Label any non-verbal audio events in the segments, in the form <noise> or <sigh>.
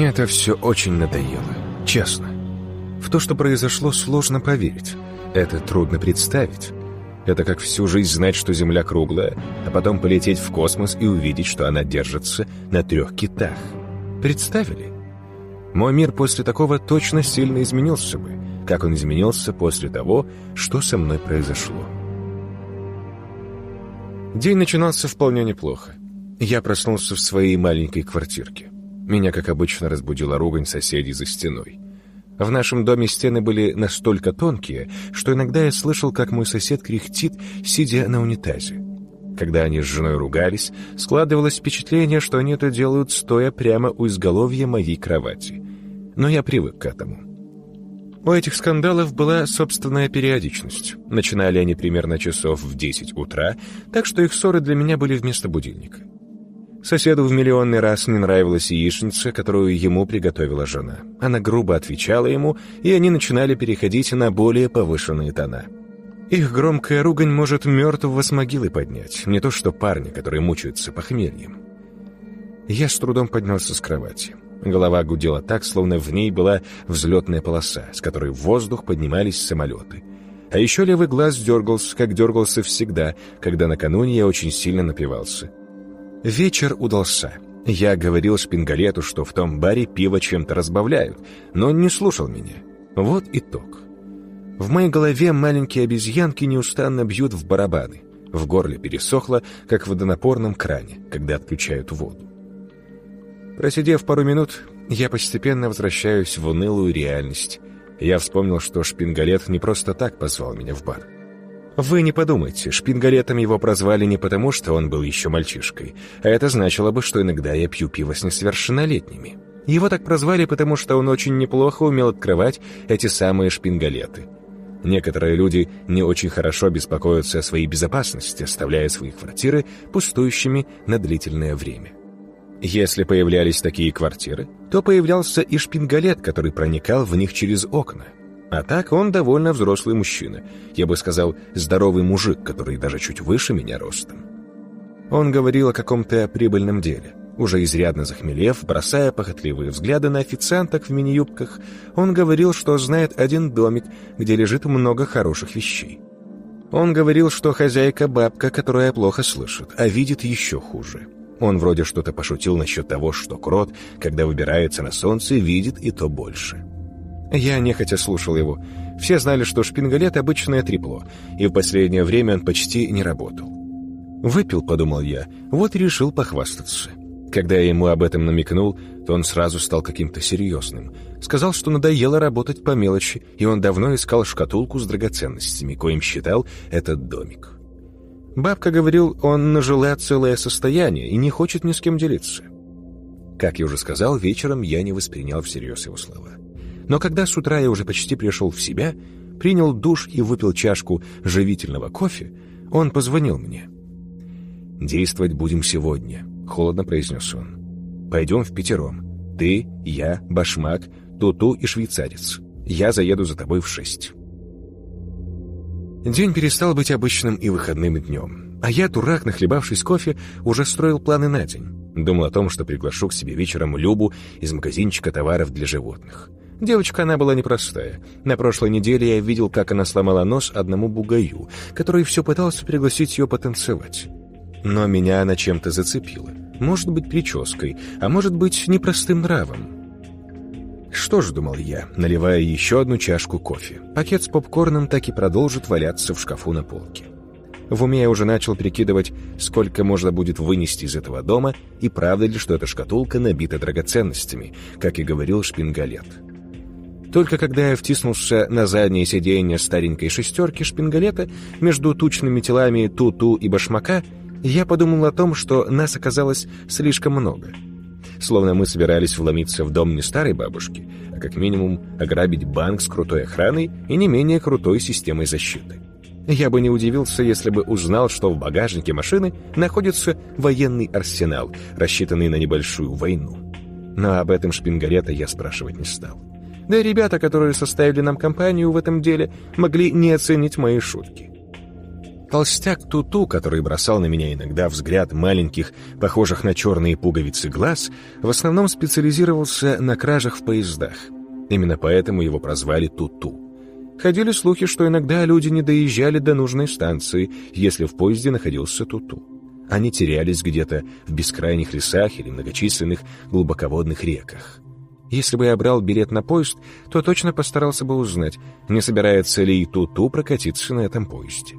Мне это все очень надоело, честно. В то, что произошло, сложно поверить. Это трудно представить. Это как всю жизнь знать, что Земля круглая, а потом полететь в космос и увидеть, что она держится на трех китах. Представили? Мой мир после такого точно сильно изменился бы, как он изменился после того, что со мной произошло. День начинался вполне неплохо. Я проснулся в своей маленькой квартирке. Меня, как обычно, разбудила ругань соседей за стеной. В нашем доме стены были настолько тонкие, что иногда я слышал, как мой сосед кряхтит, сидя на унитазе. Когда они с женой ругались, складывалось впечатление, что они это делают, стоя прямо у изголовья моей кровати. Но я привык к этому. У этих скандалов была собственная периодичность. Начинали они примерно часов в 10 утра, так что их ссоры для меня были вместо будильника. Соседу в миллионный раз не нравилась яичница, которую ему приготовила жена. Она грубо отвечала ему, и они начинали переходить на более повышенные тона. Их громкая ругань может мертвого с могилы поднять, не то что парни, которые мучаются похмельем. Я с трудом поднялся с кровати. Голова гудела так, словно в ней была взлетная полоса, с которой в воздух поднимались самолеты. А еще левый глаз дергался, как дергался всегда, когда накануне я очень сильно напивался. Вечер удался. Я говорил Шпингалету, что в том баре пиво чем-то разбавляют, но он не слушал меня. Вот итог. В моей голове маленькие обезьянки неустанно бьют в барабаны. В горле пересохло, как в водонапорном кране, когда отключают воду. Просидев пару минут, я постепенно возвращаюсь в унылую реальность. Я вспомнил, что Шпингалет не просто так позвал меня в бар. Вы не подумайте, Шпингалетом его прозвали не потому, что он был еще мальчишкой, а это значило бы, что иногда я пью пиво с несовершеннолетними. Его так прозвали, потому что он очень неплохо умел открывать эти самые шпингалеты. Некоторые люди не очень хорошо беспокоятся о своей безопасности, оставляя свои квартиры пустующими на длительное время. Если появлялись такие квартиры, то появлялся и шпингалет, который проникал в них через окна. А так он довольно взрослый мужчина. Я бы сказал, здоровый мужик, который даже чуть выше меня ростом. Он говорил о каком-то прибыльном деле. Уже изрядно захмелев, бросая похотливые взгляды на официанток в мини-юбках, он говорил, что знает один домик, где лежит много хороших вещей. Он говорил, что хозяйка бабка, которая плохо слышит, а видит еще хуже. Он вроде что-то пошутил насчет того, что крот, когда выбирается на солнце, видит и то больше. Я нехотя слушал его. Все знали, что шпингалет — обычное трепло, и в последнее время он почти не работал. «Выпил», — подумал я, — вот и решил похвастаться. Когда я ему об этом намекнул, то он сразу стал каким-то серьезным. Сказал, что надоело работать по мелочи, и он давно искал шкатулку с драгоценностями, коим считал этот домик. Бабка говорил, он нажила целое состояние и не хочет ни с кем делиться. Как я уже сказал, вечером я не воспринял всерьез его слова. Но когда с утра я уже почти пришел в себя, принял душ и выпил чашку живительного кофе, он позвонил мне. «Действовать будем сегодня», — холодно произнес он. «Пойдем в пятером. Ты, я, Башмак, Туту и швейцарец. Я заеду за тобой в шесть». День перестал быть обычным и выходным днем. А я, дурак, нахлебавшись кофе, уже строил планы на день. Думал о том, что приглашу к себе вечером Любу из магазинчика товаров для животных. Девочка она была непростая. На прошлой неделе я видел, как она сломала нос одному бугаю, который все пытался пригласить ее потанцевать. Но меня она чем-то зацепила. Может быть, прической, а может быть, непростым нравом. Что ж, думал я, наливая еще одну чашку кофе. Пакет с попкорном так и продолжит валяться в шкафу на полке. В уме я уже начал прикидывать, сколько можно будет вынести из этого дома, и правда ли, что эта шкатулка набита драгоценностями, как и говорил шпингалет. Только когда я втиснулся на заднее сиденье старенькой шестерки шпингалета между тучными телами Ту-Ту и Башмака, я подумал о том, что нас оказалось слишком много — словно мы собирались вломиться в дом не старой бабушки, а как минимум ограбить банк с крутой охраной и не менее крутой системой защиты. Я бы не удивился, если бы узнал, что в багажнике машины находится военный арсенал, рассчитанный на небольшую войну. Но об этом Шпингарета я спрашивать не стал. Да и ребята, которые составили нам компанию в этом деле, могли не оценить мои шутки. Толстяк Туту, который бросал на меня иногда взгляд маленьких, похожих на черные пуговицы глаз, в основном специализировался на кражах в поездах. Именно поэтому его прозвали Туту. Ходили слухи, что иногда люди не доезжали до нужной станции, если в поезде находился Туту. Они терялись где-то в бескрайних лесах или многочисленных глубоководных реках. Если бы я брал билет на поезд, то точно постарался бы узнать, не собирается ли и Туту прокатиться на этом поезде.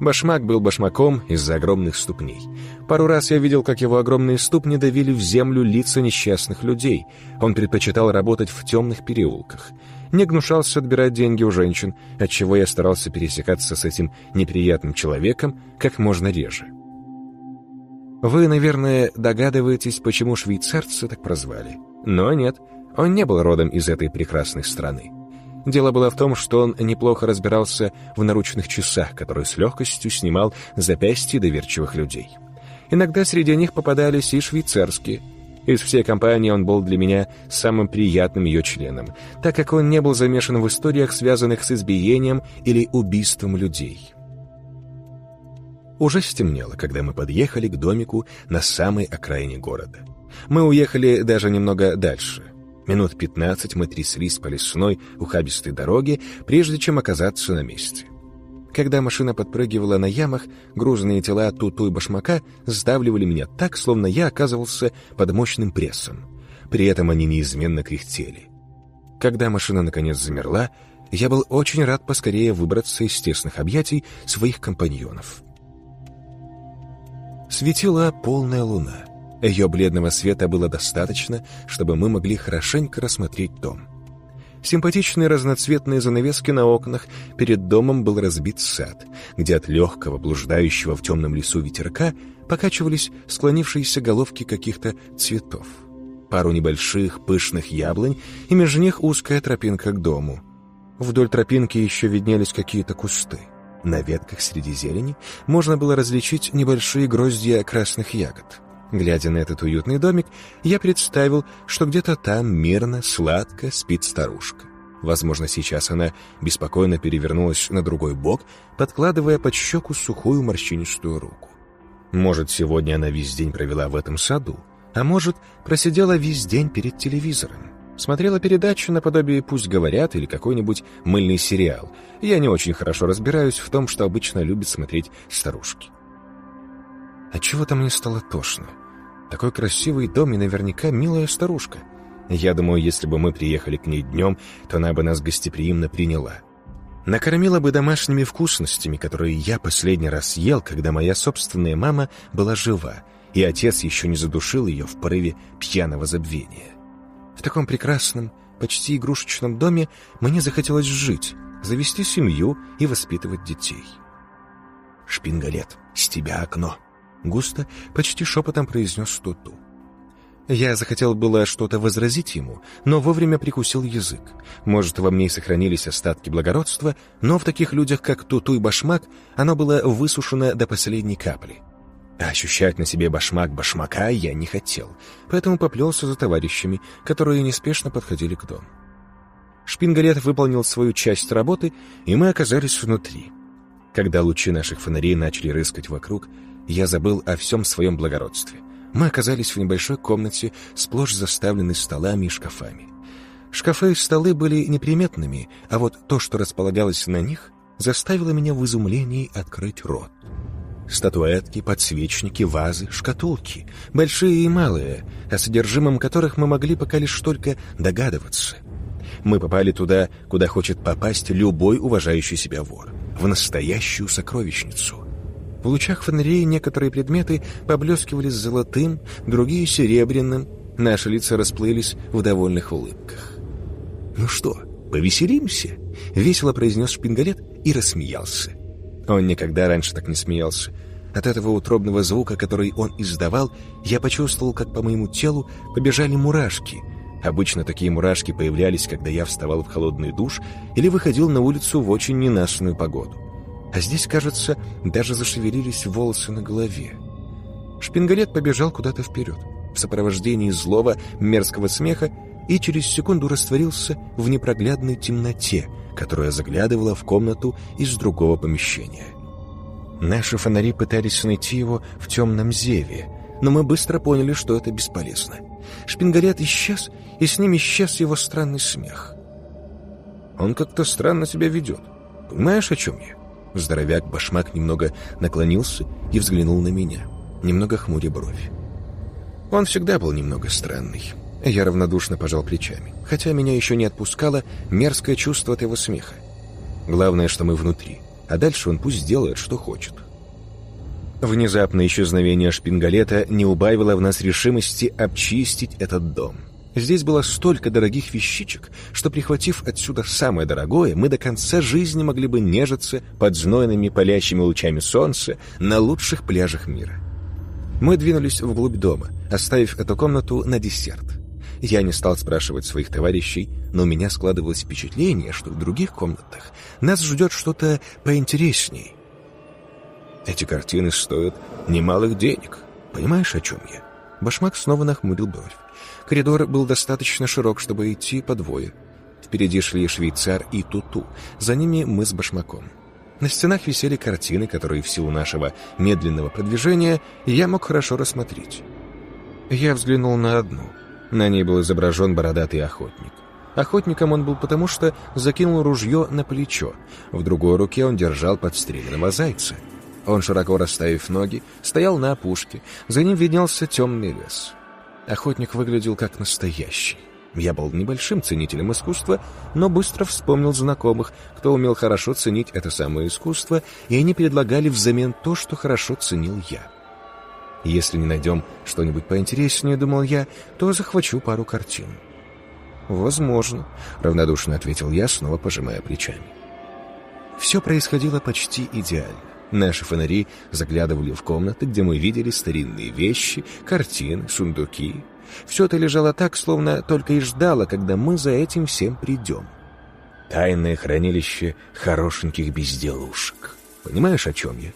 Башмак был башмаком из-за огромных ступней. Пару раз я видел, как его огромные ступни давили в землю лица несчастных людей. Он предпочитал работать в темных переулках. Не гнушался отбирать деньги у женщин, отчего я старался пересекаться с этим неприятным человеком как можно реже. Вы, наверное, догадываетесь, почему швейцарца так прозвали. Но нет, он не был родом из этой прекрасной страны. Дело было в том, что он неплохо разбирался в наручных часах, которые с легкостью снимал запястья доверчивых людей. Иногда среди них попадались и швейцарские. Из всей компании он был для меня самым приятным ее членом, так как он не был замешан в историях, связанных с избиением или убийством людей. Уже стемнело, когда мы подъехали к домику на самой окраине города. Мы уехали даже немного дальше, Минут пятнадцать мы тряслись по лесной, ухабистой дороге, прежде чем оказаться на месте. Когда машина подпрыгивала на ямах, грузные тела Туту и Башмака сдавливали меня так, словно я оказывался под мощным прессом. При этом они неизменно кряхтели. Когда машина наконец замерла, я был очень рад поскорее выбраться из тесных объятий своих компаньонов. Светила полная луна — ее бледного света было достаточно, чтобы мы могли хорошенько рассмотреть дом. Симпатичные разноцветные занавески на окнах, перед домом был разбит сад, где от легкого, блуждающего в темном лесу ветерка покачивались склонившиеся головки каких-то цветов. Пару небольших пышных яблонь, и между них узкая тропинка к дому. Вдоль тропинки еще виднелись какие-то кусты. На ветках среди зелени можно было различить небольшие гроздья красных ягод. Глядя на этот уютный домик, я представил, что где-то там мирно, сладко спит старушка. Возможно, сейчас она беспокойно перевернулась на другой бок, подкладывая под щеку сухую морщинистую руку. Может, сегодня она весь день провела в этом саду, а может, просидела весь день перед телевизором. Смотрела передачу наподобие «Пусть говорят» или какой-нибудь мыльный сериал. Я не очень хорошо разбираюсь в том, что обычно любят смотреть старушки. А чего-то мне стало тошно. Такой красивый дом и наверняка милая старушка. Я думаю, если бы мы приехали к ней днем, то она бы нас гостеприимно приняла. Накормила бы домашними вкусностями, которые я последний раз ел, когда моя собственная мама была жива, и отец еще не задушил ее в порыве пьяного забвения. В таком прекрасном, почти игрушечном доме мне захотелось жить, завести семью и воспитывать детей. «Шпингалет, с тебя окно!» Густо, почти шепотом произнес Туту. Я захотел было что-то возразить ему, но вовремя прикусил язык. Может, во мне и сохранились остатки благородства, но в таких людях, как Туту и Башмак, оно было высушено до последней капли. А ощущать на себе башмак башмака я не хотел, поэтому поплелся за товарищами, которые неспешно подходили к дому. Шпингалет выполнил свою часть работы, и мы оказались внутри. Когда лучи наших фонарей начали рыскать вокруг, я забыл о всем своем благородстве. Мы оказались в небольшой комнате, сплошь заставленной столами и шкафами. Шкафы и столы были неприметными, а вот то, что располагалось на них, заставило меня в изумлении открыть рот. Статуэтки, подсвечники, вазы, шкатулки, большие и малые, о содержимом которых мы могли пока лишь только догадываться. Мы попали туда, куда хочет попасть любой уважающий себя вор, в настоящую сокровищницу. В лучах фонарей некоторые предметы поблескивали золотым, другие — серебряным. Наши лица расплылись в довольных улыбках. «Ну что, повеселимся?» — весело произнес Шпингалет и рассмеялся. Он никогда раньше так не смеялся. От этого утробного звука, который он издавал, я почувствовал, как по моему телу побежали мурашки. Обычно такие мурашки появлялись, когда я вставал в холодный душ или выходил на улицу в очень ненастную погоду а здесь, кажется, даже зашевелились волосы на голове. Шпингалет побежал куда-то вперед, в сопровождении злого, мерзкого смеха, и через секунду растворился в непроглядной темноте, которая заглядывала в комнату из другого помещения. Наши фонари пытались найти его в темном зеве, но мы быстро поняли, что это бесполезно. Шпингалет исчез, и с ним исчез его странный смех. Он как-то странно себя ведет. Понимаешь, о чем я? Здоровяк Башмак немного наклонился и взглянул на меня, немного хмуря бровь. Он всегда был немного странный. Я равнодушно пожал плечами, хотя меня еще не отпускало мерзкое чувство от его смеха. Главное, что мы внутри, а дальше он пусть делает, что хочет. Внезапное исчезновение шпингалета не убавило в нас решимости обчистить этот дом. Здесь было столько дорогих вещичек, что, прихватив отсюда самое дорогое, мы до конца жизни могли бы нежиться под знойными палящими лучами солнца на лучших пляжах мира. Мы двинулись вглубь дома, оставив эту комнату на десерт. Я не стал спрашивать своих товарищей, но у меня складывалось впечатление, что в других комнатах нас ждет что-то поинтересней. Эти картины стоят немалых денег. Понимаешь, о чем я? Башмак снова нахмурил бровь. Коридор был достаточно широк, чтобы идти по двое. Впереди шли швейцар и Туту, за ними мы с Башмаком. На стенах висели картины, которые в силу нашего медленного продвижения я мог хорошо рассмотреть. Я взглянул на одну. На ней был изображен бородатый охотник. Охотником он был потому, что закинул ружье на плечо. В другой руке он держал подстреленного зайца. Он, широко расставив ноги, стоял на опушке. За ним виднелся темный лес. Охотник выглядел как настоящий. Я был небольшим ценителем искусства, но быстро вспомнил знакомых, кто умел хорошо ценить это самое искусство, и они предлагали взамен то, что хорошо ценил я. Если не найдем что-нибудь поинтереснее, думал я, то захвачу пару картин. «Возможно», — равнодушно ответил я, снова пожимая плечами. Все происходило почти идеально. Наши фонари заглядывали в комнаты, где мы видели старинные вещи, картины, сундуки, все это лежало так, словно только и ждало, когда мы за этим всем придем. Тайное хранилище хорошеньких безделушек. Понимаешь, о чем я?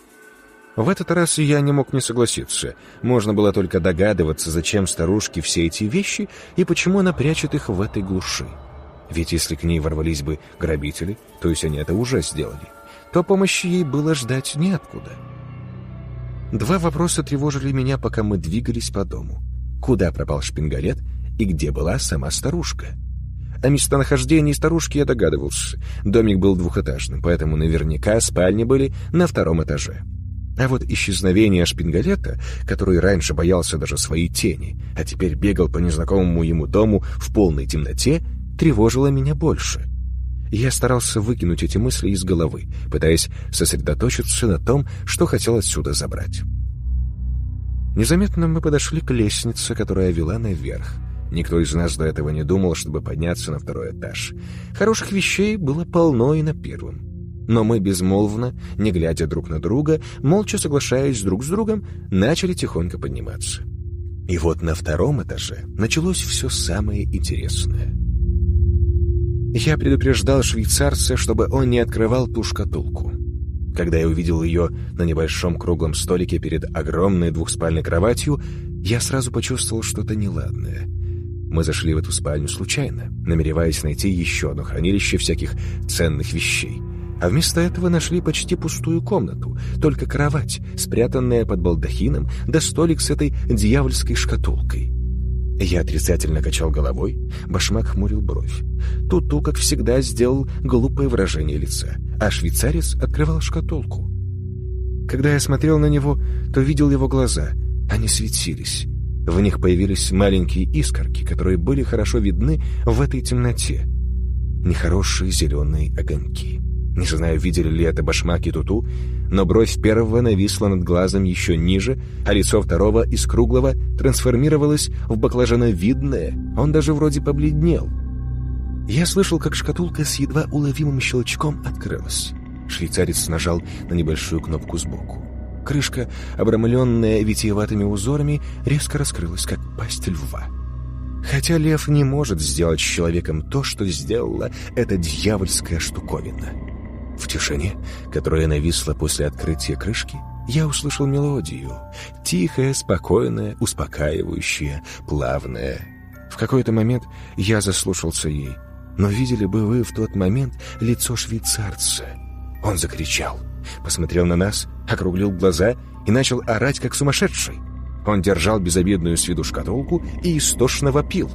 В этот раз я не мог не согласиться. Можно было только догадываться, зачем старушке все эти вещи и почему она прячет их в этой глуши. Ведь если к ней ворвались бы грабители, то есть они это уже сделали, то помощи ей было ждать неоткуда. Два вопроса тревожили меня, пока мы двигались по дому куда пропал шпингалет и где была сама старушка. О местонахождении старушки я догадывался. Домик был двухэтажным, поэтому наверняка спальни были на втором этаже. А вот исчезновение шпингалета, который раньше боялся даже своей тени, а теперь бегал по незнакомому ему дому в полной темноте, тревожило меня больше. Я старался выкинуть эти мысли из головы, пытаясь сосредоточиться на том, что хотел отсюда забрать. Незаметно мы подошли к лестнице, которая вела наверх. Никто из нас до этого не думал, чтобы подняться на второй этаж. Хороших вещей было полно и на первом. Но мы безмолвно, не глядя друг на друга, молча соглашаясь друг с другом, начали тихонько подниматься. И вот на втором этаже началось все самое интересное. Я предупреждал швейцарца, чтобы он не открывал ту шкатулку. Когда я увидел ее на небольшом круглом столике перед огромной двухспальной кроватью, я сразу почувствовал что-то неладное. Мы зашли в эту спальню случайно, намереваясь найти еще одно хранилище всяких ценных вещей. А вместо этого нашли почти пустую комнату, только кровать, спрятанная под балдахином, да столик с этой дьявольской шкатулкой. Я отрицательно качал головой, башмак хмурил бровь. Туту, как всегда, сделал глупое выражение лица, а швейцарец открывал шкатулку. Когда я смотрел на него, то видел его глаза. Они светились. В них появились маленькие искорки, которые были хорошо видны в этой темноте. Нехорошие зеленые огоньки. Не знаю, видели ли это башмак и туту, но бровь первого нависла над глазом еще ниже, а лицо второго из круглого трансформировалось в баклажановидное. Он даже вроде побледнел. Я слышал, как шкатулка с едва уловимым щелчком открылась. Швейцарец нажал на небольшую кнопку сбоку. Крышка, обрамленная витиеватыми узорами, резко раскрылась, как пасть льва. Хотя лев не может сделать с человеком то, что сделала эта дьявольская штуковина. В тишине, которая нависла после открытия крышки, я услышал мелодию. Тихая, спокойная, успокаивающая, плавная. В какой-то момент я заслушался ей. Но видели бы вы в тот момент лицо швейцарца. Он закричал. посмотрел на нас, округлил глаза и начал орать, как сумасшедший. Он держал безобидную с виду шкатулку и истошно вопил.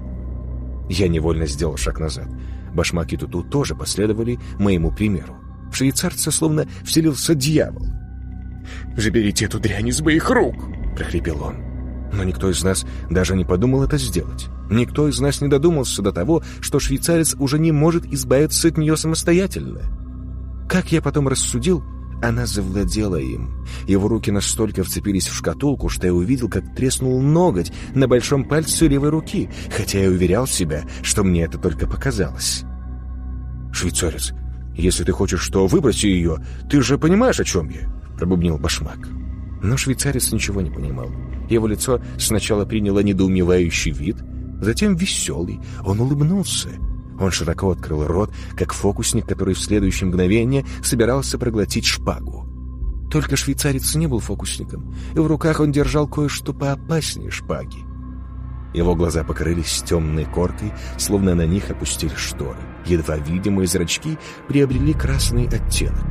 Я невольно сделал шаг назад. Башмак и Туту тоже последовали моему примеру. В швейцарца словно вселился дьявол. «Заберите эту дрянь из моих рук!» — прохрипел он. Но никто из нас даже не подумал это сделать. Никто из нас не додумался до того, что швейцарец уже не может избавиться от нее самостоятельно. Как я потом рассудил, она завладела им. Его руки настолько вцепились в шкатулку, что я увидел, как треснул ноготь на большом пальце левой руки, хотя я уверял себя, что мне это только показалось. «Швейцарец, если ты хочешь что, выброси ее. Ты же понимаешь, о чем я?» — пробубнил башмак. Но швейцарец ничего не понимал. Его лицо сначала приняло недоумевающий вид, затем веселый. Он улыбнулся. Он широко открыл рот, как фокусник, который в следующее мгновение собирался проглотить шпагу. Только швейцарец не был фокусником, и в руках он держал кое-что поопаснее шпаги. Его глаза покрылись темной коркой, словно на них опустили шторы. Едва видимые зрачки приобрели красный оттенок.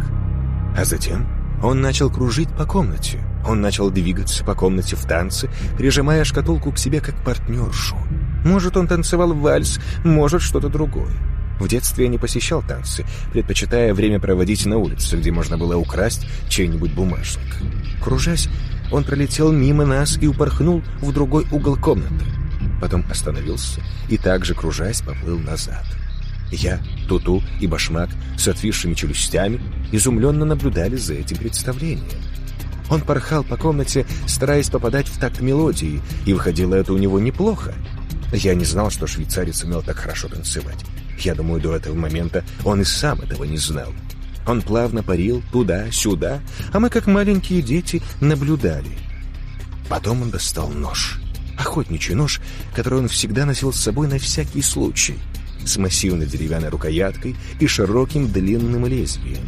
А затем он начал кружить по комнате. Он начал двигаться по комнате в танце, прижимая шкатулку к себе как партнершу. Может, он танцевал вальс, может, что-то другое. В детстве я не посещал танцы, предпочитая время проводить на улице, где можно было украсть чей-нибудь бумажник. Кружась, он пролетел мимо нас и упорхнул в другой угол комнаты. Потом остановился и также, кружась, поплыл назад. Я, Туту и Башмак с отвисшими челюстями изумленно наблюдали за этим представлением. Он порхал по комнате, стараясь попадать в такт мелодии, и выходило это у него неплохо. Я не знал, что швейцарец умел так хорошо танцевать. Я думаю, до этого момента он и сам этого не знал. Он плавно парил туда-сюда, а мы, как маленькие дети, наблюдали. Потом он достал нож. Охотничий нож, который он всегда носил с собой на всякий случай, с массивной деревянной рукояткой и широким длинным лезвием.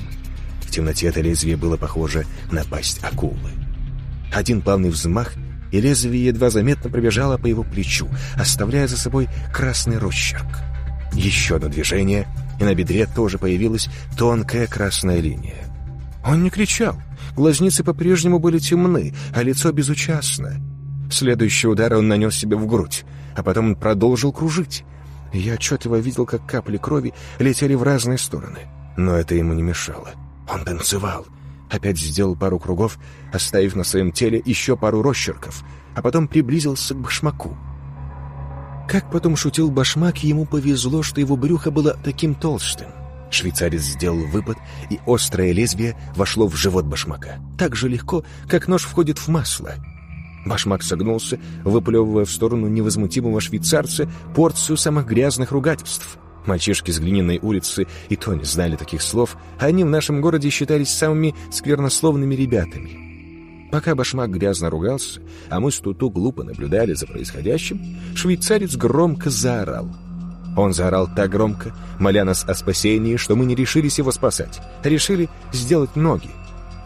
В темноте это лезвие было похоже на пасть акулы. Один плавный взмах, и лезвие едва заметно пробежало по его плечу, оставляя за собой красный росчерк. Еще одно движение, и на бедре тоже появилась тонкая красная линия. Он не кричал. Глазницы по-прежнему были темны, а лицо безучастно. Следующий удар он нанес себе в грудь, а потом продолжил кружить. Я отчетливо видел, как капли крови летели в разные стороны. Но это ему не мешало. Он танцевал, опять сделал пару кругов, оставив на своем теле еще пару росчерков, а потом приблизился к башмаку. Как потом шутил башмак, ему повезло, что его брюхо было таким толстым. Швейцарец сделал выпад, и острое лезвие вошло в живот башмака. Так же легко, как нож входит в масло. Башмак согнулся, выплевывая в сторону невозмутимого швейцарца порцию самых грязных ругательств — Мальчишки с глиняной улицы и то не знали таких слов, а они в нашем городе считались самыми сквернословными ребятами. Пока башмак грязно ругался, а мы с Туту глупо наблюдали за происходящим, швейцарец громко заорал. Он заорал так громко, моля нас о спасении, что мы не решились его спасать, а решили сделать ноги.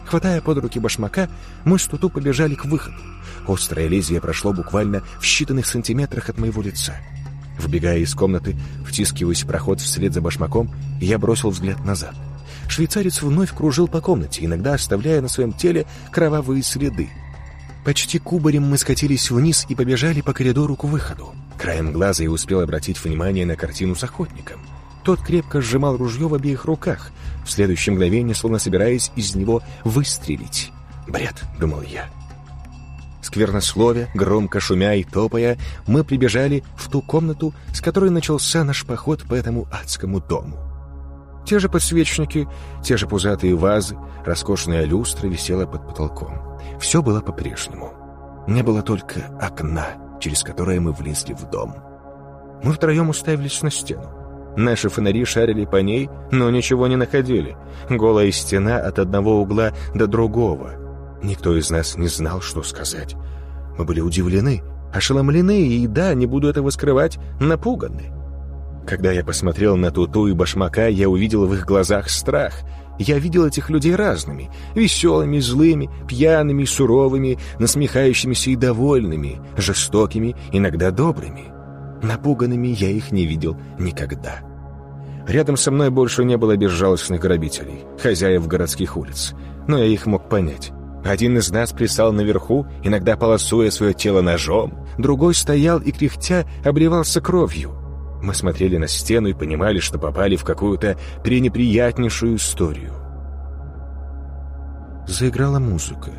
Хватая под руки башмака, мы с Туту побежали к выходу. Острое лезвие прошло буквально в считанных сантиметрах от моего лица. Вбегая из комнаты, втискиваясь в проход вслед за башмаком, я бросил взгляд назад. Швейцарец вновь кружил по комнате, иногда оставляя на своем теле кровавые следы. Почти кубарем мы скатились вниз и побежали по коридору к выходу. Краем глаза я успел обратить внимание на картину с охотником. Тот крепко сжимал ружье в обеих руках, следующее мгновение словно собираясь из него выстрелить. «Бред», — думал я сквернословия, громко шумя и топая, мы прибежали в ту комнату, с которой начался наш поход по этому адскому дому. Те же подсвечники, те же пузатые вазы, роскошная люстра висела под потолком. Все было по-прежнему. Не было только окна, через которое мы влезли в дом. Мы втроем уставились на стену. Наши фонари шарили по ней, но ничего не находили. Голая стена от одного угла до другого — Никто из нас не знал, что сказать. Мы были удивлены, ошеломлены и, да, не буду этого скрывать, напуганы. Когда я посмотрел на Туту и Башмака, я увидел в их глазах страх. Я видел этих людей разными, веселыми, злыми, пьяными, суровыми, насмехающимися и довольными, жестокими, иногда добрыми. Напуганными я их не видел никогда. Рядом со мной больше не было безжалостных грабителей, хозяев городских улиц. но я их мог понять. Один из нас плясал наверху, иногда полосуя свое тело ножом, другой стоял и, кряхтя, обливался кровью. Мы смотрели на стену и понимали, что попали в какую-то пренеприятнейшую историю. Заиграла музыка.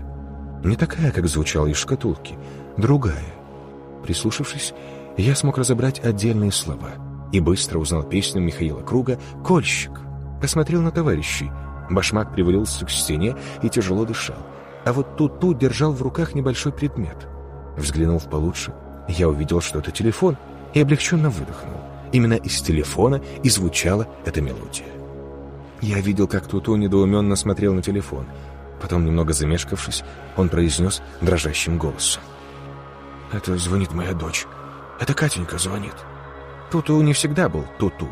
Не такая, как звучала из шкатулки, другая. Прислушавшись, я смог разобрать отдельные слова и быстро узнал песню Михаила Круга «Кольщик». Посмотрел на товарищей. Башмак привалился к стене и тяжело дышал. А вот Туту держал в руках небольшой предмет. Взглянув получше, я увидел, что это телефон, и облегченно выдохнул. Именно из телефона и звучала эта мелодия. Я видел, как Туту недоуменно смотрел на телефон. Потом, немного замешкавшись, он произнес дрожащим голосом. «Это звонит моя дочь. Это Катенька звонит». Туту не всегда был Туту.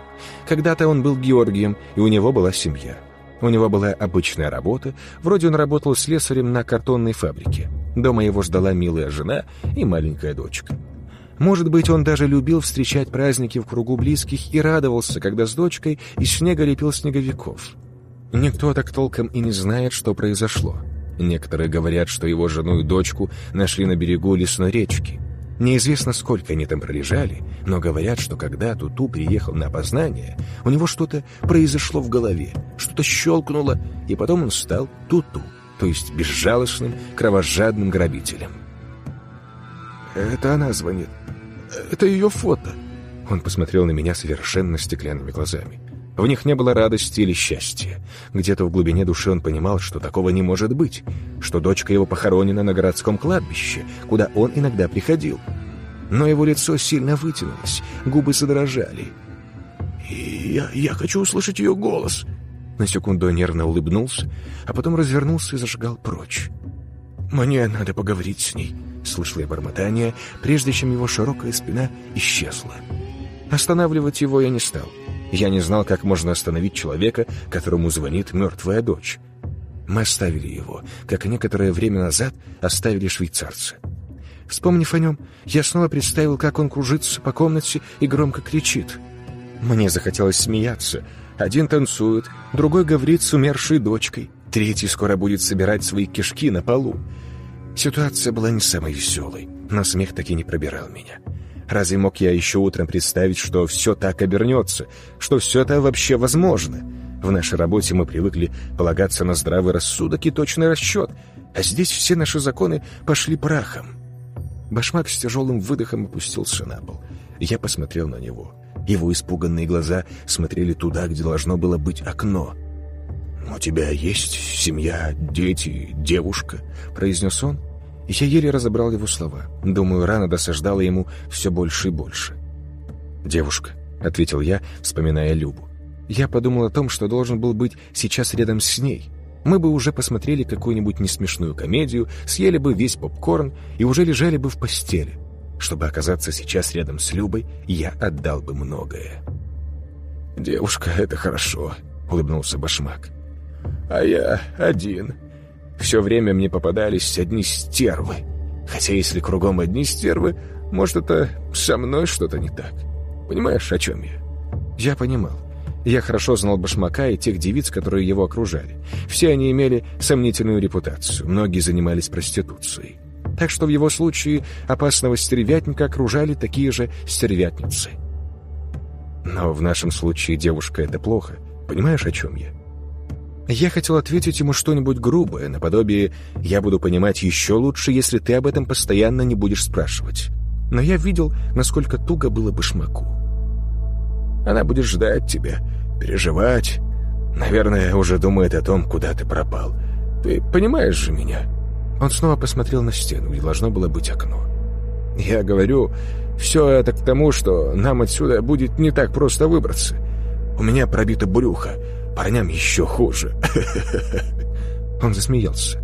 Когда-то он был Георгием, и у него была семья. У него была обычная работа, вроде он работал слесарем на картонной фабрике. Дома его ждала милая жена и маленькая дочка. Может быть, он даже любил встречать праздники в кругу близких и радовался, когда с дочкой из снега лепил снеговиков. Никто так толком и не знает, что произошло. Некоторые говорят, что его жену и дочку нашли на берегу лесной речки. Неизвестно, сколько они там пролежали, но говорят, что когда Туту приехал на опознание, у него что-то произошло в голове, что-то щелкнуло, и потом он стал Туту, то есть безжалостным, кровожадным грабителем. «Это она звонит. Это ее фото». Он посмотрел на меня совершенно стеклянными глазами. В них не было радости или счастья. Где-то в глубине души он понимал, что такого не может быть, что дочка его похоронена на городском кладбище, куда он иногда приходил. Но его лицо сильно вытянулось, губы задрожали. «Я, я хочу услышать ее голос!» На секунду нервно улыбнулся, а потом развернулся и зажигал прочь. «Мне надо поговорить с ней», — слышал я бормотание, прежде чем его широкая спина исчезла. Останавливать его я не стал. Я не знал, как можно остановить человека, которому звонит мертвая дочь. Мы оставили его, как некоторое время назад оставили швейцарца. Вспомнив о нем, я снова представил, как он кружится по комнате и громко кричит. Мне захотелось смеяться. Один танцует, другой говорит с умершей дочкой, третий скоро будет собирать свои кишки на полу. Ситуация была не самой веселой, но смех таки не пробирал меня. Разве мог я еще утром представить, что все так обернется, что все это вообще возможно? В нашей работе мы привыкли полагаться на здравый рассудок и точный расчет, а здесь все наши законы пошли прахом. Башмак с тяжелым выдохом опустился на пол. Я посмотрел на него. Его испуганные глаза смотрели туда, где должно было быть окно. «У тебя есть семья, дети, девушка?» — произнес он, я еле разобрал его слова. Думаю, рана досаждала ему все больше и больше. «Девушка», — ответил я, вспоминая Любу. Я подумал о том, что должен был быть сейчас рядом с ней. Мы бы уже посмотрели какую-нибудь несмешную комедию, съели бы весь попкорн и уже лежали бы в постели. Чтобы оказаться сейчас рядом с Любой, я отдал бы многое. «Девушка, это хорошо», — улыбнулся Башмак. «А я один», все время мне попадались одни стервы. Хотя если кругом одни стервы, может, это со мной что-то не так. Понимаешь, о чем я? Я понимал. Я хорошо знал Башмака и тех девиц, которые его окружали. Все они имели сомнительную репутацию, многие занимались проституцией. Так что в его случае опасного стервятника окружали такие же стервятницы. Но в нашем случае девушка — это плохо. Понимаешь, о чем я? Я хотел ответить ему что-нибудь грубое, наподобие «я буду понимать еще лучше, если ты об этом постоянно не будешь спрашивать». Но я видел, насколько туго было башмаку. Она будет ждать тебя, переживать. Наверное, уже думает о том, куда ты пропал. Ты понимаешь же меня?» Он снова посмотрел на стену, где должно было быть окно. «Я говорю, все это к тому, что нам отсюда будет не так просто выбраться. У меня пробито брюхо, Парням еще хуже. <laughs> Он засмеялся.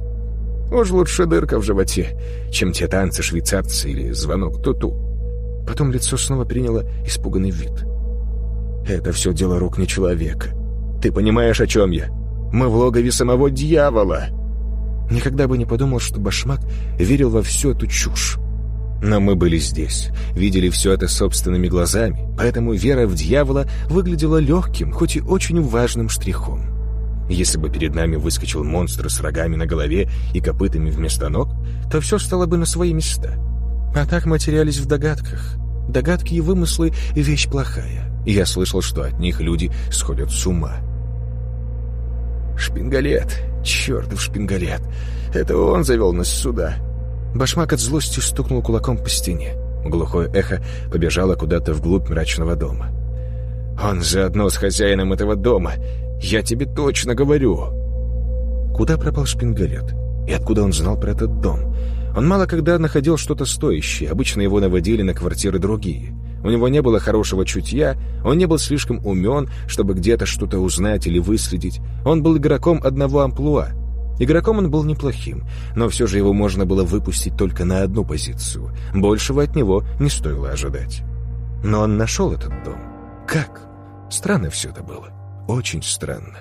Уж лучше дырка в животе, чем те танцы швейцарцы или звонок туту. Потом лицо снова приняло испуганный вид. Это все дело рук не человека. Ты понимаешь, о чем я? Мы в логове самого дьявола. Никогда бы не подумал, что Башмак верил во всю эту чушь. Но мы были здесь, видели все это собственными глазами, поэтому вера в дьявола выглядела легким, хоть и очень важным штрихом. Если бы перед нами выскочил монстр с рогами на голове и копытами вместо ног, то все стало бы на свои места. А так материались в догадках. Догадки и вымыслы — вещь плохая. Я слышал, что от них люди сходят с ума. «Шпингалет! Чертов шпингалет! Это он завел нас сюда!» Башмак от злости стукнул кулаком по стене. Глухое эхо побежало куда-то вглубь мрачного дома. «Он заодно с хозяином этого дома! Я тебе точно говорю!» Куда пропал шпингалет? И откуда он знал про этот дом? Он мало когда находил что-то стоящее, обычно его наводили на квартиры другие. У него не было хорошего чутья, он не был слишком умен, чтобы где-то что-то узнать или выследить. Он был игроком одного амплуа. Игроком он был неплохим, но все же его можно было выпустить только на одну позицию. Большего от него не стоило ожидать. Но он нашел этот дом. Как? Странно все это было. Очень странно.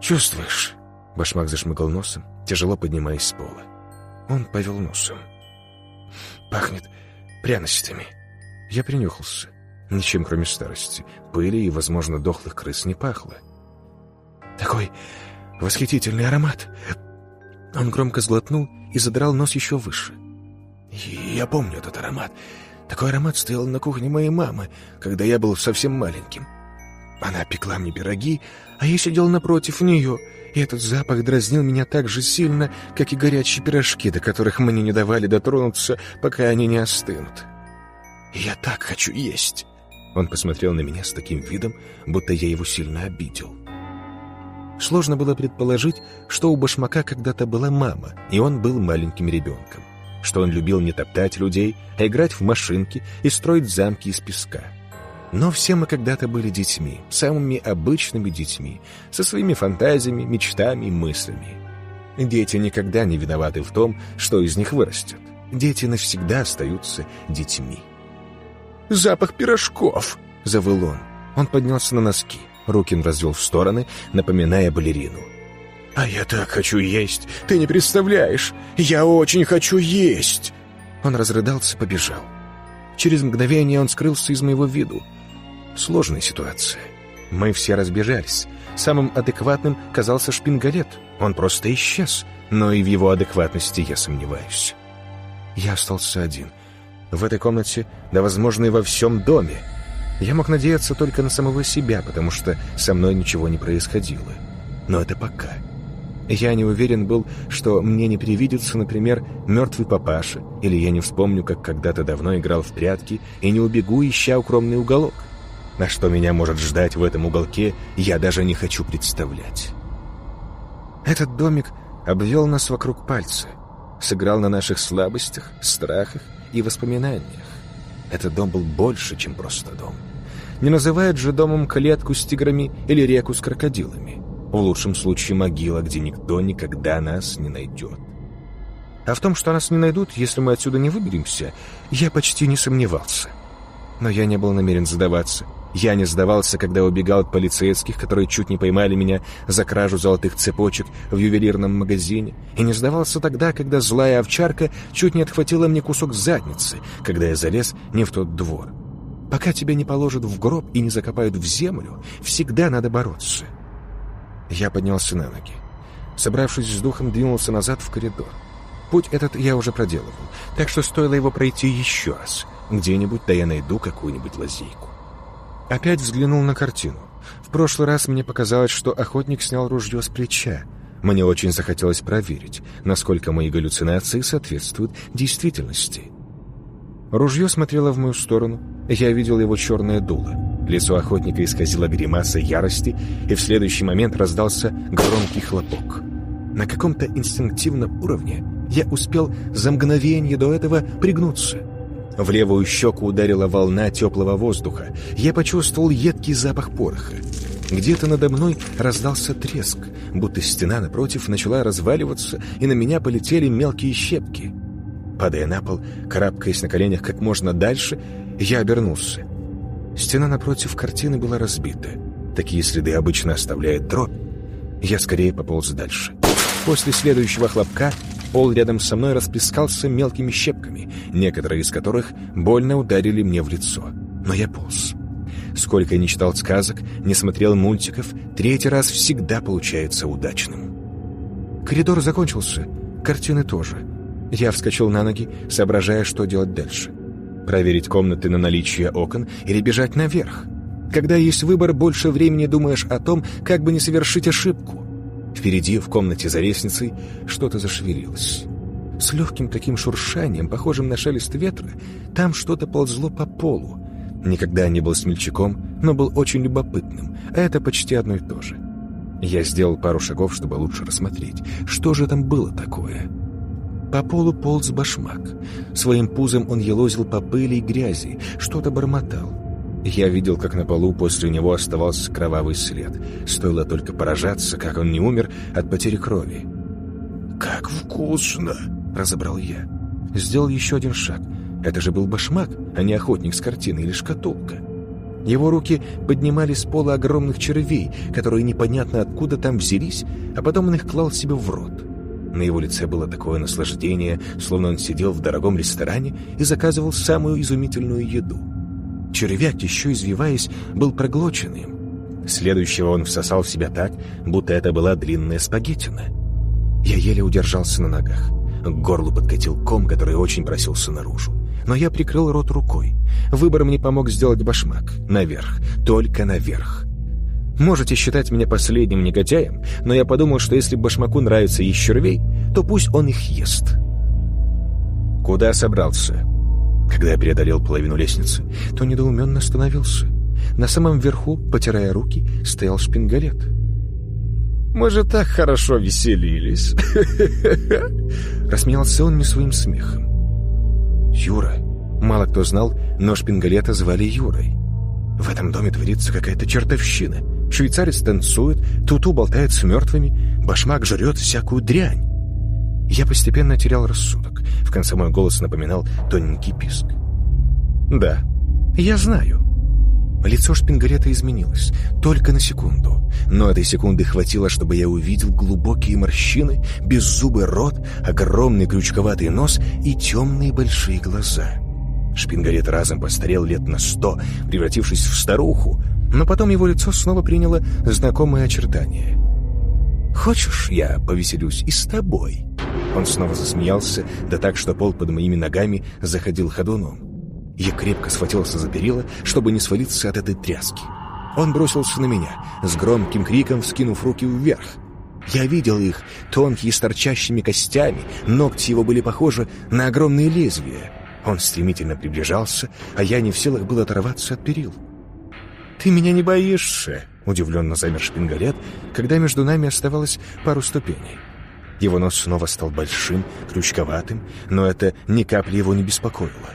«Чувствуешь?» Башмак зашмыгал носом, тяжело поднимаясь с пола. Он повел носом. «Пахнет пряностями». Я принюхался. Ничем, кроме старости. Пыли и, возможно, дохлых крыс не пахло. «Такой восхитительный аромат!» Он громко сглотнул и задрал нос еще выше. «Я помню этот аромат. Такой аромат стоял на кухне моей мамы, когда я был совсем маленьким. Она пекла мне пироги, а я сидел напротив нее, и этот запах дразнил меня так же сильно, как и горячие пирожки, до которых мне не давали дотронуться, пока они не остынут. «Я так хочу есть!» Он посмотрел на меня с таким видом, будто я его сильно обидел. Сложно было предположить, что у башмака когда-то была мама, и он был маленьким ребенком. Что он любил не топтать людей, а играть в машинки и строить замки из песка. Но все мы когда-то были детьми, самыми обычными детьми, со своими фантазиями, мечтами и мыслями. Дети никогда не виноваты в том, что из них вырастет. Дети навсегда остаются детьми. «Запах пирожков!» — завыл он. Он поднялся на носки, руки он развел в стороны, напоминая балерину. «А я так хочу есть! Ты не представляешь! Я очень хочу есть!» Он разрыдался, побежал. Через мгновение он скрылся из моего виду. Сложная ситуация. Мы все разбежались. Самым адекватным казался шпингалет. Он просто исчез, но и в его адекватности я сомневаюсь. Я остался один. В этой комнате, да, возможно, и во всем доме. Я мог надеяться только на самого себя, потому что со мной ничего не происходило. Но это пока. Я не уверен был, что мне не привидится, например, мертвый папаша, или я не вспомню, как когда-то давно играл в прятки и не убегу, ища укромный уголок. На что меня может ждать в этом уголке, я даже не хочу представлять. Этот домик обвел нас вокруг пальца, сыграл на наших слабостях, страхах и воспоминаниях. Этот дом был больше, чем просто дом. Не называют же домом клетку с тиграми или реку с крокодилами. В лучшем случае могила, где никто никогда нас не найдет. А в том, что нас не найдут, если мы отсюда не выберемся, я почти не сомневался. Но я не был намерен задаваться. Я не сдавался, когда убегал от полицейских, которые чуть не поймали меня за кражу золотых цепочек в ювелирном магазине, и не сдавался тогда, когда злая овчарка чуть не отхватила мне кусок задницы, когда я залез не в тот двор. Пока тебя не положат в гроб и не закопают в землю, всегда надо бороться. Я поднялся на ноги. Собравшись с духом, двинулся назад в коридор. Путь этот я уже проделывал, так что стоило его пройти еще раз. Где-нибудь, да я найду какую-нибудь лазейку. Опять взглянул на картину. В прошлый раз мне показалось, что охотник снял ружье с плеча. Мне очень захотелось проверить, насколько мои галлюцинации соответствуют действительности. Ружье смотрело в мою сторону. Я видел его черное дуло. Лицо охотника исказило гримаса ярости, и в следующий момент раздался громкий хлопок. На каком-то инстинктивном уровне я успел за мгновение до этого пригнуться — в левую щеку ударила волна теплого воздуха. Я почувствовал едкий запах пороха. Где-то надо мной раздался треск, будто стена напротив начала разваливаться, и на меня полетели мелкие щепки. Падая на пол, карабкаясь на коленях как можно дальше, я обернулся. Стена напротив картины была разбита. Такие следы обычно оставляет дробь. Я скорее пополз дальше. После следующего хлопка Пол рядом со мной расплескался мелкими щепками, некоторые из которых больно ударили мне в лицо. Но я полз. Сколько я не читал сказок, не смотрел мультиков, третий раз всегда получается удачным. Коридор закончился, картины тоже. Я вскочил на ноги, соображая, что делать дальше. Проверить комнаты на наличие окон или бежать наверх. Когда есть выбор, больше времени думаешь о том, как бы не совершить ошибку. Впереди, в комнате за лестницей, что-то зашевелилось. С легким таким шуршанием, похожим на шелест ветра, там что-то ползло по полу. Никогда не был смельчаком, но был очень любопытным, а это почти одно и то же. Я сделал пару шагов, чтобы лучше рассмотреть, что же там было такое. По полу полз башмак. Своим пузом он елозил по пыли и грязи, что-то бормотал. Я видел, как на полу после него оставался кровавый след. Стоило только поражаться, как он не умер от потери крови. «Как вкусно!» — разобрал я. Сделал еще один шаг. Это же был башмак, а не охотник с картины или шкатулка. Его руки поднимали с пола огромных червей, которые непонятно откуда там взялись, а потом он их клал себе в рот. На его лице было такое наслаждение, словно он сидел в дорогом ресторане и заказывал самую изумительную еду. Червяк, еще извиваясь, был проглоченным. Следующего он всосал в себя так, будто это была длинная спагеттина. Я еле удержался на ногах. К горлу подкатил ком, который очень просился наружу. Но я прикрыл рот рукой. Выбор мне помог сделать башмак. Наверх. Только наверх. Можете считать меня последним негодяем, но я подумал, что если башмаку нравится есть червей, то пусть он их ест. Куда собрался? Когда я преодолел половину лестницы, то недоуменно остановился. На самом верху, потирая руки, стоял шпингалет. «Мы же так хорошо веселились!» <laughs> Рассмеялся он мне своим смехом. «Юра!» Мало кто знал, но шпингалета звали Юрой. В этом доме творится какая-то чертовщина. Швейцарец танцует, Туту болтает с мертвыми, башмак жрет всякую дрянь. Я постепенно терял рассудок. В конце мой голос напоминал тоненький писк. «Да, я знаю». Лицо шпингалета изменилось, только на секунду. Но этой секунды хватило, чтобы я увидел глубокие морщины, беззубый рот, огромный крючковатый нос и темные большие глаза. Шпингалет разом постарел лет на сто, превратившись в старуху, но потом его лицо снова приняло знакомые очертания. «Хочешь, я повеселюсь и с тобой?» Он снова засмеялся, да так, что пол под моими ногами заходил ходуном. Я крепко схватился за перила, чтобы не свалиться от этой тряски. Он бросился на меня, с громким криком вскинув руки вверх. Я видел их, тонкие с торчащими костями, ногти его были похожи на огромные лезвия. Он стремительно приближался, а я не в силах был оторваться от перил. «Ты меня не боишься?» — удивленно замер шпингалет, когда между нами оставалось пару ступеней. Его нос снова стал большим, крючковатым, но это ни капли его не беспокоило.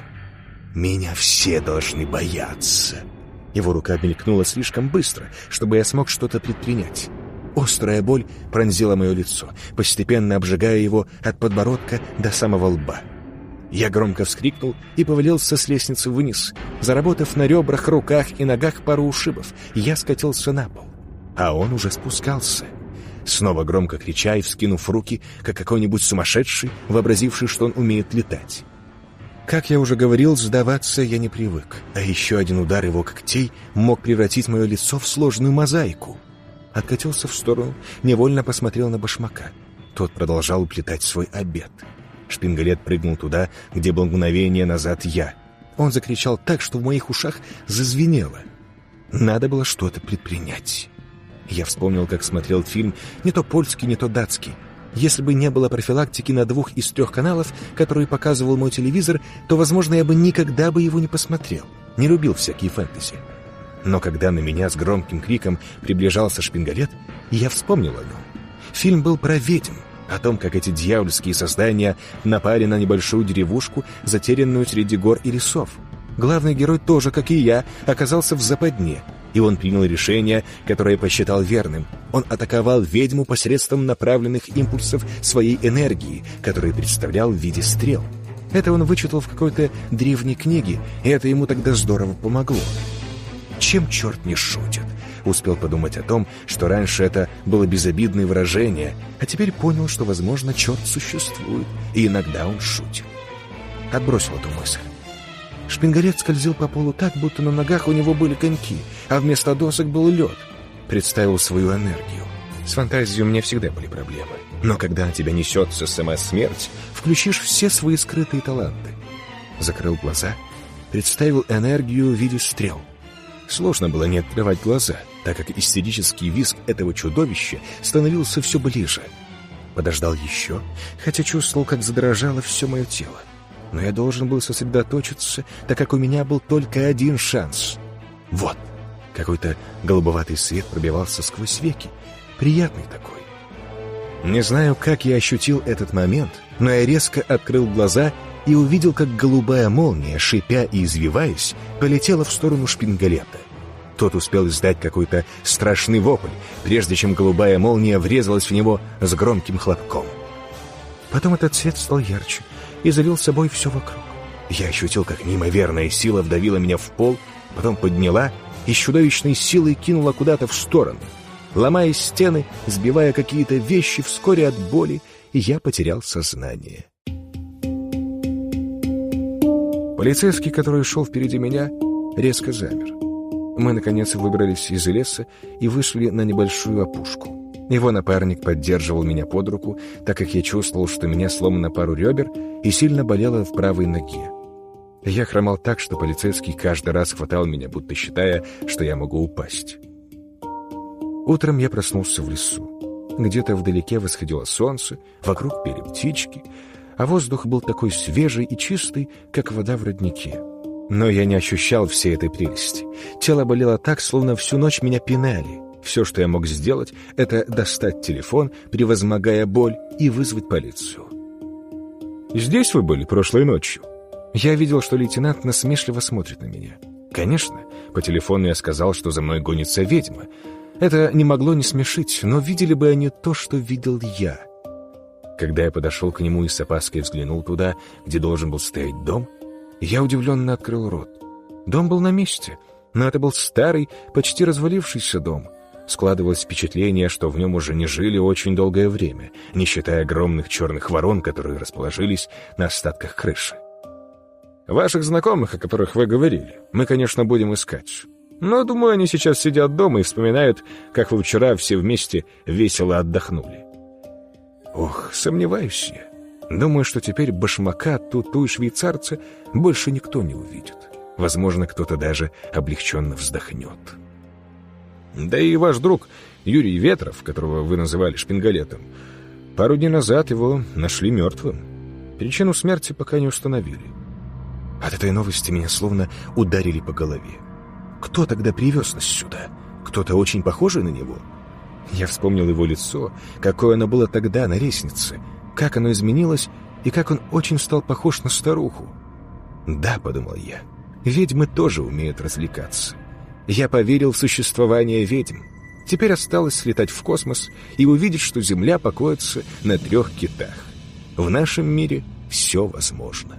«Меня все должны бояться!» Его рука мелькнула слишком быстро, чтобы я смог что-то предпринять. Острая боль пронзила мое лицо, постепенно обжигая его от подбородка до самого лба. Я громко вскрикнул и повалился с лестницы вниз. Заработав на ребрах, руках и ногах пару ушибов, я скатился на пол. А он уже спускался. Снова громко крича и вскинув руки, как какой-нибудь сумасшедший, вообразивший, что он умеет летать. Как я уже говорил, сдаваться я не привык, а еще один удар его когтей мог превратить мое лицо в сложную мозаику. Откатился в сторону, невольно посмотрел на башмака. Тот продолжал уплетать свой обед. Шпингалет прыгнул туда, где был мгновение назад я. Он закричал так, что в моих ушах зазвенело. Надо было что-то предпринять. Я вспомнил, как смотрел фильм не то польский, не то датский. Если бы не было профилактики на двух из трех каналов, которые показывал мой телевизор, то, возможно, я бы никогда бы его не посмотрел. Не любил всякие фэнтези. Но когда на меня с громким криком приближался шпингалет, я вспомнил о нем. Фильм был про ведьм, о том, как эти дьявольские создания напали на небольшую деревушку, затерянную среди гор и лесов. Главный герой тоже, как и я, оказался в западне, и он принял решение, которое посчитал верным. Он атаковал ведьму посредством направленных импульсов своей энергии, которые представлял в виде стрел. Это он вычитал в какой-то древней книге, и это ему тогда здорово помогло. Чем черт не шутит? Успел подумать о том, что раньше это было безобидное выражение, а теперь понял, что, возможно, черт существует, и иногда он шутит. Отбросил эту мысль. Шпингалет скользил по полу так, будто на ногах у него были коньки, а вместо досок был лед. Представил свою энергию. С фантазией у меня всегда были проблемы. Но когда тебя несется сама смерть, включишь все свои скрытые таланты. Закрыл глаза, представил энергию в виде стрел. Сложно было не открывать глаза, так как истерический визг этого чудовища становился все ближе. Подождал еще, хотя чувствовал, как задрожало все мое тело. Но я должен был сосредоточиться, так как у меня был только один шанс. Вот. Какой-то голубоватый свет пробивался сквозь веки. Приятный такой. Не знаю, как я ощутил этот момент, но я резко открыл глаза и увидел, как голубая молния, шипя и извиваясь, полетела в сторону шпингалета. Тот успел издать какой-то страшный вопль, прежде чем голубая молния врезалась в него с громким хлопком. Потом этот свет стал ярче и залил собой все вокруг. Я ощутил, как неимоверная сила вдавила меня в пол, потом подняла и с чудовищной силой кинула куда-то в сторону. Ломая стены, сбивая какие-то вещи, вскоре от боли, я потерял сознание. Полицейский, который шел впереди меня, резко замер. Мы, наконец, выбрались из леса и вышли на небольшую опушку. Его напарник поддерживал меня под руку, так как я чувствовал, что меня сломано пару ребер и сильно болело в правой ноге. Я хромал так, что полицейский каждый раз хватал меня, будто считая, что я могу упасть. Утром я проснулся в лесу. Где-то вдалеке восходило солнце, вокруг пели птички, а воздух был такой свежий и чистый, как вода в роднике. Но я не ощущал всей этой прелести. Тело болело так, словно всю ночь меня пинали. Все, что я мог сделать, это достать телефон, превозмогая боль, и вызвать полицию. «Здесь вы были прошлой ночью?» Я видел, что лейтенант насмешливо смотрит на меня. Конечно, по телефону я сказал, что за мной гонится ведьма, это не могло не смешить, но видели бы они то, что видел я. Когда я подошел к нему и с опаской взглянул туда, где должен был стоять дом, я удивленно открыл рот. Дом был на месте, но это был старый, почти развалившийся дом. Складывалось впечатление, что в нем уже не жили очень долгое время, не считая огромных черных ворон, которые расположились на остатках крыши. «Ваших знакомых, о которых вы говорили, мы, конечно, будем искать. Но, думаю, они сейчас сидят дома и вспоминают, как вы вчера все вместе весело отдохнули. Ох, сомневаюсь я. Думаю, что теперь башмака, туту и швейцарца больше никто не увидит. Возможно, кто-то даже облегченно вздохнет. Да и ваш друг Юрий Ветров, которого вы называли шпингалетом, пару дней назад его нашли мертвым. Причину смерти пока не установили. От этой новости меня словно ударили по голове. Кто тогда привез нас сюда? Кто-то очень похожий на него? Я вспомнил его лицо, какое оно было тогда на лестнице, как оно изменилось и как он очень стал похож на старуху. «Да», — подумал я, — «ведьмы тоже умеют развлекаться». Я поверил в существование ведьм. Теперь осталось слетать в космос и увидеть, что Земля покоится на трех китах. В нашем мире все возможно.